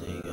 nothing.